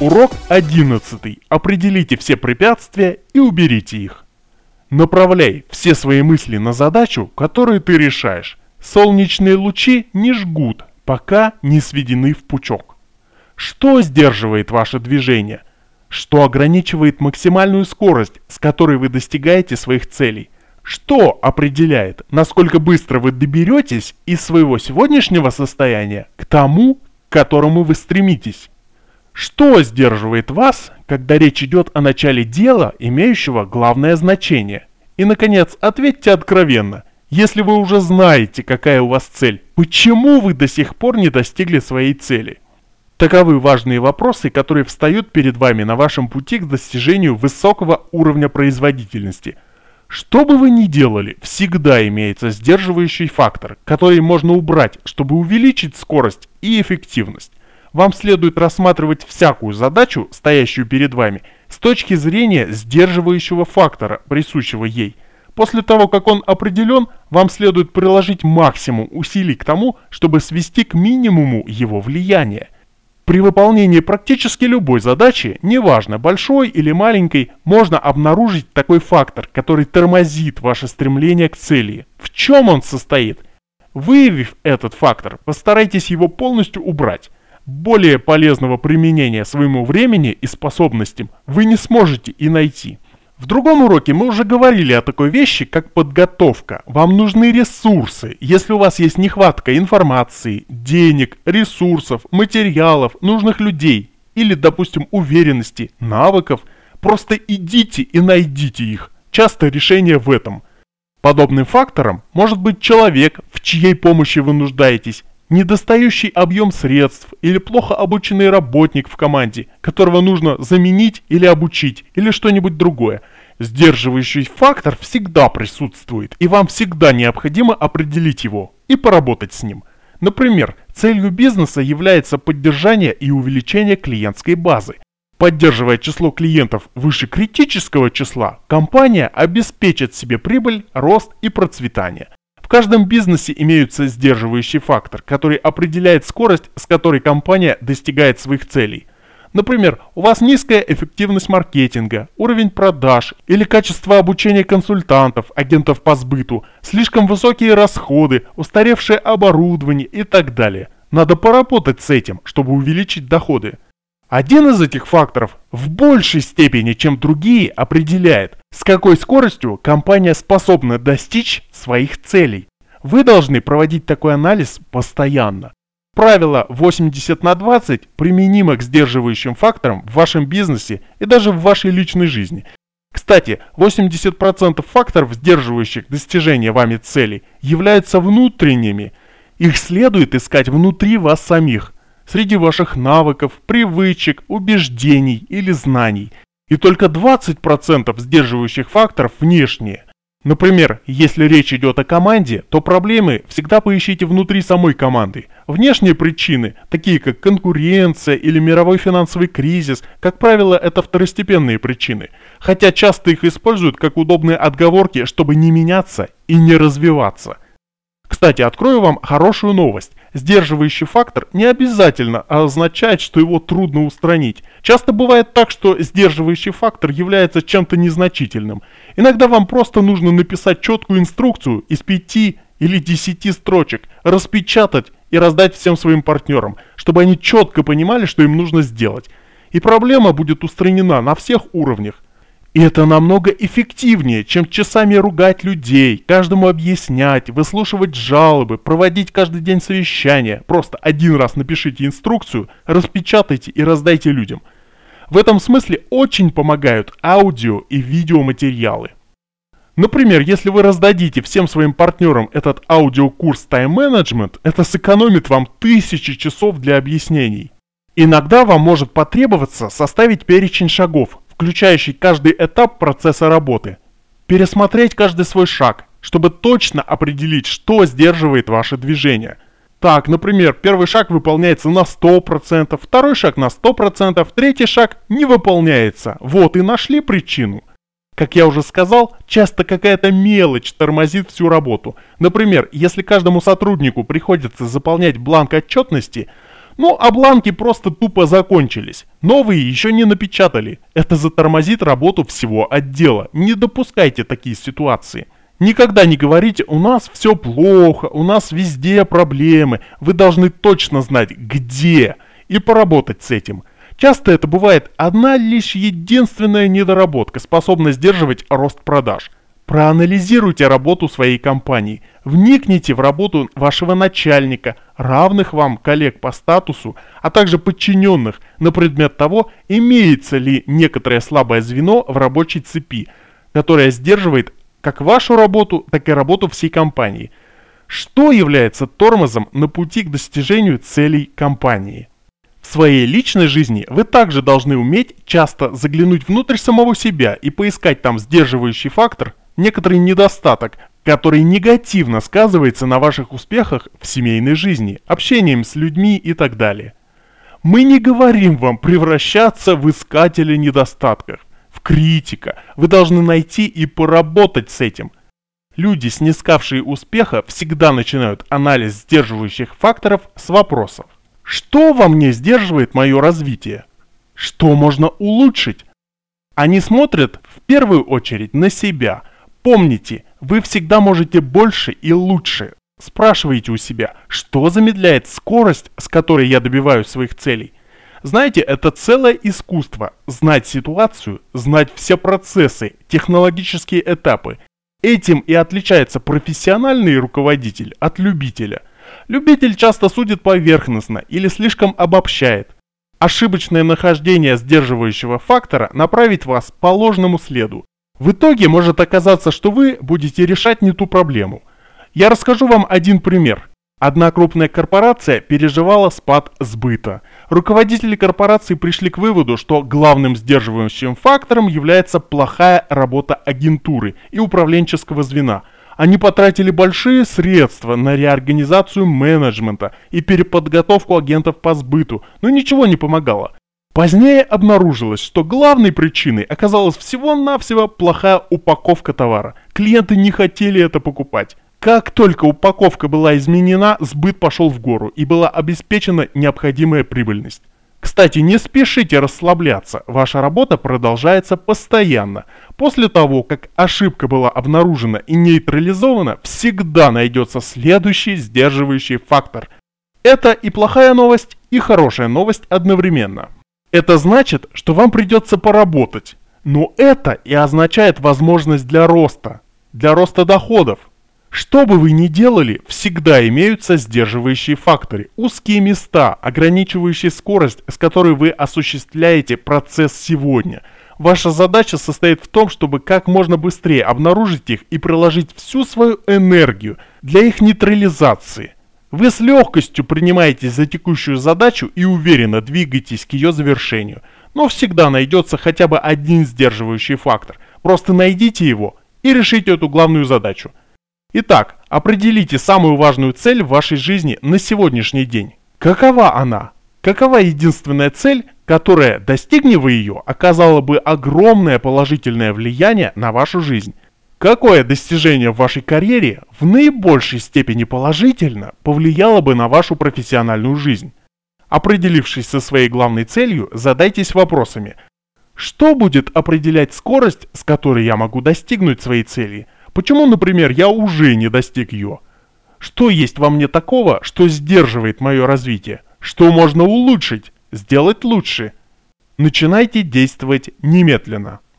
Урок 11. Определите все препятствия и уберите их. Направляй все свои мысли на задачу, которую ты решаешь. Солнечные лучи не жгут, пока не сведены в пучок. Что сдерживает ваше движение? Что ограничивает максимальную скорость, с которой вы достигаете своих целей? Что определяет, насколько быстро вы доберетесь из своего сегодняшнего состояния к тому, к которому вы стремитесь? Что сдерживает вас, когда речь идет о начале дела, имеющего главное значение? И, наконец, ответьте откровенно. Если вы уже знаете, какая у вас цель, почему вы до сих пор не достигли своей цели? Таковы важные вопросы, которые встают перед вами на вашем пути к достижению высокого уровня производительности. Что бы вы ни делали, всегда имеется сдерживающий фактор, который можно убрать, чтобы увеличить скорость и эффективность вам следует рассматривать всякую задачу, стоящую перед вами, с точки зрения сдерживающего фактора, присущего ей. После того, как он определен, вам следует приложить максимум усилий к тому, чтобы свести к минимуму его влияние. При выполнении практически любой задачи, неважно большой или маленькой, можно обнаружить такой фактор, который тормозит ваше стремление к цели. В чем он состоит? Выявив этот фактор, постарайтесь его полностью убрать более полезного применения своему времени и способностям вы не сможете и найти. В другом уроке мы уже говорили о такой вещи, как подготовка. Вам нужны ресурсы. Если у вас есть нехватка информации, денег, ресурсов, материалов, нужных людей или, допустим, уверенности, навыков, просто идите и найдите их. Часто решение в этом. Подобным фактором может быть человек, в чьей помощи вы нуждаетесь, недостающий объем средств или плохо обученный работник в команде, которого нужно заменить или обучить, или что-нибудь другое. Сдерживающий фактор всегда присутствует, и вам всегда необходимо определить его и поработать с ним. Например, целью бизнеса является поддержание и увеличение клиентской базы. Поддерживая число клиентов выше критического числа, компания обеспечит себе прибыль, рост и процветание каждом бизнесе имеется сдерживающий фактор, который определяет скорость, с которой компания достигает своих целей. Например, у вас низкая эффективность маркетинга, уровень продаж или качество обучения консультантов, агентов по сбыту, слишком высокие расходы, устаревшее оборудование и так далее. Надо поработать с этим, чтобы увеличить доходы. Один из этих факторов в большей степени, чем другие, определяет, с какой скоростью компания способна достичь своих целей. Вы должны проводить такой анализ постоянно. Правило 80 на 20 применимо к сдерживающим факторам в вашем бизнесе и даже в вашей личной жизни. Кстати, 80% факторов, сдерживающих достижение вами целей, являются внутренними. Их следует искать внутри вас самих – среди ваших навыков, привычек, убеждений или знаний. И только 20% сдерживающих факторов внешние. Например, если речь идет о команде, то проблемы всегда поищите внутри самой команды. Внешние причины, такие как конкуренция или мировой финансовый кризис, как правило, это второстепенные причины. Хотя часто их используют как удобные отговорки, чтобы не меняться и не развиваться. Кстати, открою вам хорошую новость. Сдерживающий фактор не обязательно означает, что его трудно устранить. Часто бывает так, что сдерживающий фактор является чем-то незначительным. Иногда вам просто нужно написать четкую инструкцию из пяти или десяти строчек, распечатать и раздать всем своим партнерам, чтобы они четко понимали, что им нужно сделать. И проблема будет устранена на всех уровнях. И это намного эффективнее, чем часами ругать людей, каждому объяснять, выслушивать жалобы, проводить каждый день совещания. Просто один раз напишите инструкцию, распечатайте и раздайте людям. В этом смысле очень помогают аудио и видеоматериалы. Например, если вы раздадите всем своим партнерам этот аудиокурс Time Management, это сэкономит вам тысячи часов для объяснений. Иногда вам может потребоваться составить перечень шагов, включающий каждый этап процесса работы. Пересмотреть каждый свой шаг, чтобы точно определить, что сдерживает ваше движение. Так, например, первый шаг выполняется на 100%, второй шаг на 100%, третий шаг не выполняется. Вот и нашли причину. Как я уже сказал, часто какая-то мелочь тормозит всю работу. Например, если каждому сотруднику приходится заполнять бланк отчетности – Ну, бланки просто тупо закончились. Новые еще не напечатали. Это затормозит работу всего отдела. Не допускайте такие ситуации. Никогда не говорите «у нас все плохо», «у нас везде проблемы». Вы должны точно знать, где, и поработать с этим. Часто это бывает одна лишь единственная недоработка, способна сдерживать рост продаж – Проанализируйте работу своей компании, вникните в работу вашего начальника, равных вам коллег по статусу, а также подчиненных на предмет того, имеется ли некоторое слабое звено в рабочей цепи, которое сдерживает как вашу работу, так и работу всей компании. Что является тормозом на пути к достижению целей компании? В своей личной жизни вы также должны уметь часто заглянуть внутрь самого себя и поискать там сдерживающий фактор, некоторый недостаток, который негативно сказывается на ваших успехах в семейной жизни, общением с людьми и так далее. Мы не говорим вам превращаться в искателя недостатков, в критика. Вы должны найти и поработать с этим. Люди, снискавшие успеха, всегда начинают анализ сдерживающих факторов с вопросов. Что во мне сдерживает мое развитие? Что можно улучшить? Они смотрят в первую очередь на себя – Помните, вы всегда можете больше и лучше. Спрашивайте у себя, что замедляет скорость, с которой я добиваюсь своих целей. Знаете, это целое искусство – знать ситуацию, знать все процессы, технологические этапы. Этим и отличается профессиональный руководитель от любителя. Любитель часто судит поверхностно или слишком обобщает. Ошибочное нахождение сдерживающего фактора направит вас по ложному следу. В итоге может оказаться, что вы будете решать не ту проблему. Я расскажу вам один пример. Одна крупная корпорация переживала спад сбыта. Руководители корпорации пришли к выводу, что главным сдерживающим фактором является плохая работа агентуры и управленческого звена. Они потратили большие средства на реорганизацию менеджмента и переподготовку агентов по сбыту, но ничего не помогало. Позднее обнаружилось, что главной причиной оказалась всего-навсего плохая упаковка товара. Клиенты не хотели это покупать. Как только упаковка была изменена, сбыт пошел в гору и была обеспечена необходимая прибыльность. Кстати, не спешите расслабляться, ваша работа продолжается постоянно. После того, как ошибка была обнаружена и нейтрализована, всегда найдется следующий сдерживающий фактор. Это и плохая новость, и хорошая новость одновременно. Это значит, что вам придется поработать. Но это и означает возможность для роста, для роста доходов. Что бы вы ни делали, всегда имеются сдерживающие факторы, узкие места, ограничивающие скорость, с которой вы осуществляете процесс сегодня. Ваша задача состоит в том, чтобы как можно быстрее обнаружить их и приложить всю свою энергию для их нейтрализации. Вы с легкостью принимаетесь за текущую задачу и уверенно двигаетесь к ее завершению. Но всегда найдется хотя бы один сдерживающий фактор. Просто найдите его и решите эту главную задачу. Итак, определите самую важную цель в вашей жизни на сегодняшний день. Какова она? Какова единственная цель, которая, достигни вы ее, оказала бы огромное положительное влияние на вашу жизнь? Какое достижение в вашей карьере в наибольшей степени положительно повлияло бы на вашу профессиональную жизнь? Определившись со своей главной целью, задайтесь вопросами. Что будет определять скорость, с которой я могу достигнуть своей цели? Почему, например, я уже не достиг ее? Что есть во мне такого, что сдерживает мое развитие? Что можно улучшить, сделать лучше? Начинайте действовать немедленно.